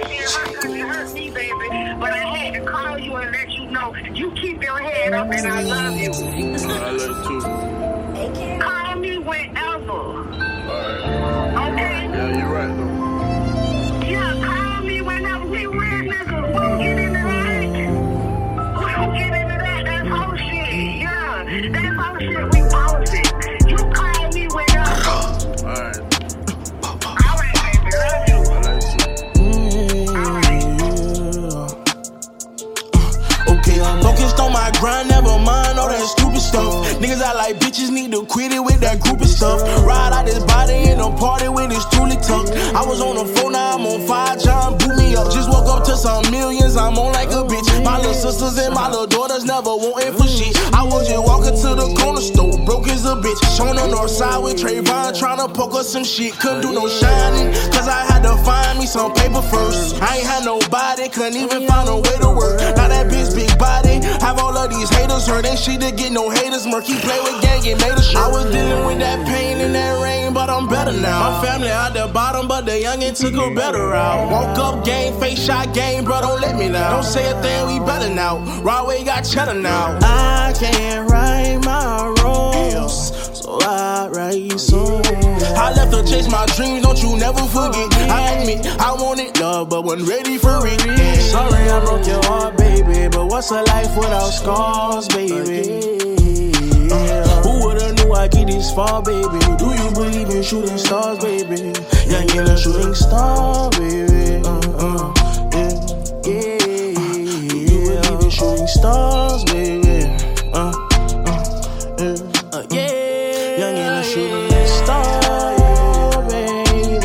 that shit hurt because it hurt me, baby. But I had to call you and let you know you keep your head up and I love you. I love you too. Call me whenever. Alright. Okay? Yeah, you're right though. Yeah, call me whenever we real niggas. We don't get into that. We don't get into that. That's whole shit. Yeah. That's whole grind, never mind all that stupid stuff. Niggas I like bitches need to quit it with that group of stuff. Ride out this body in a party when it's truly tucked. I was on the phone, now I'm on fire, John boot me up. Just woke up to some millions, I'm on like a bitch. My little sisters and my little daughters never wanting for shit. I was just walking to the corner store, broke as a bitch. On the north side with Trayvon, tryna poke us some shit. Couldn't do no shining, cause I had to find me some paper first. I ain't had nobody, couldn't even find a way to work. Have all of these haters hurt. Ain't shit to get no haters. Murky play with gang, get made a shirt. I was dealing with that pain and that rain, but I'm better now. My family at the bottom, but the youngin' took a better route. Woke up, game, face shot, game, bro, don't let me now. Don't say a thing, we better now. Broadway got cheddar now. I can't right my wrongs, so I write songs. I left to chase my dreams, don't you never forget. I admit I wanted love, but wasn't ready for it. Sorry I broke your heart, baby, but what's a life without scars, baby? Uh, who would've knew I get this far, baby? Do you believe in shooting stars, baby? Young and a shooting star, baby. Uh, Young and a shooting star, baby.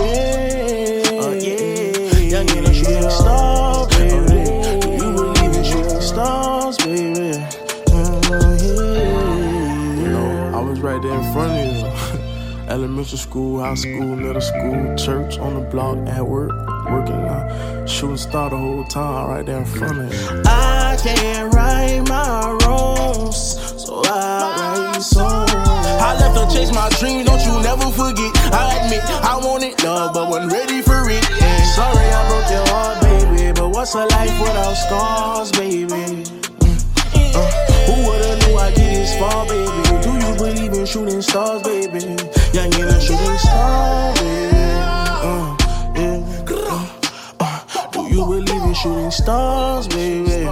Oh, Young and a shooting star, oh, baby. Do you believe in shooting stars, baby? You know, I was right there in front of you. Elementary school, high school, middle school, church, on the block, at work, working out. Shooting star the whole time, right there in front of you. I can't right my wrongs, so I chase my dreams, don't you never forget. I admit I wanted love, but wasn't ready for it. Yeah. Sorry I broke your heart, baby, but what's a life without scars, baby? Uh, who would've knew I'd get this far, baby? Do you believe in shooting stars, baby? Young and a shooting star, baby. Uh, yeah. Uh, uh, do you believe in shooting stars, baby?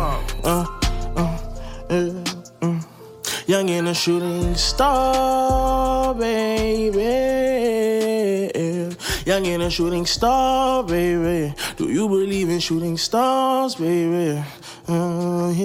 Young and a shooting star, baby. Young and a shooting star, baby. Do you believe in shooting stars, baby? Uh, yeah.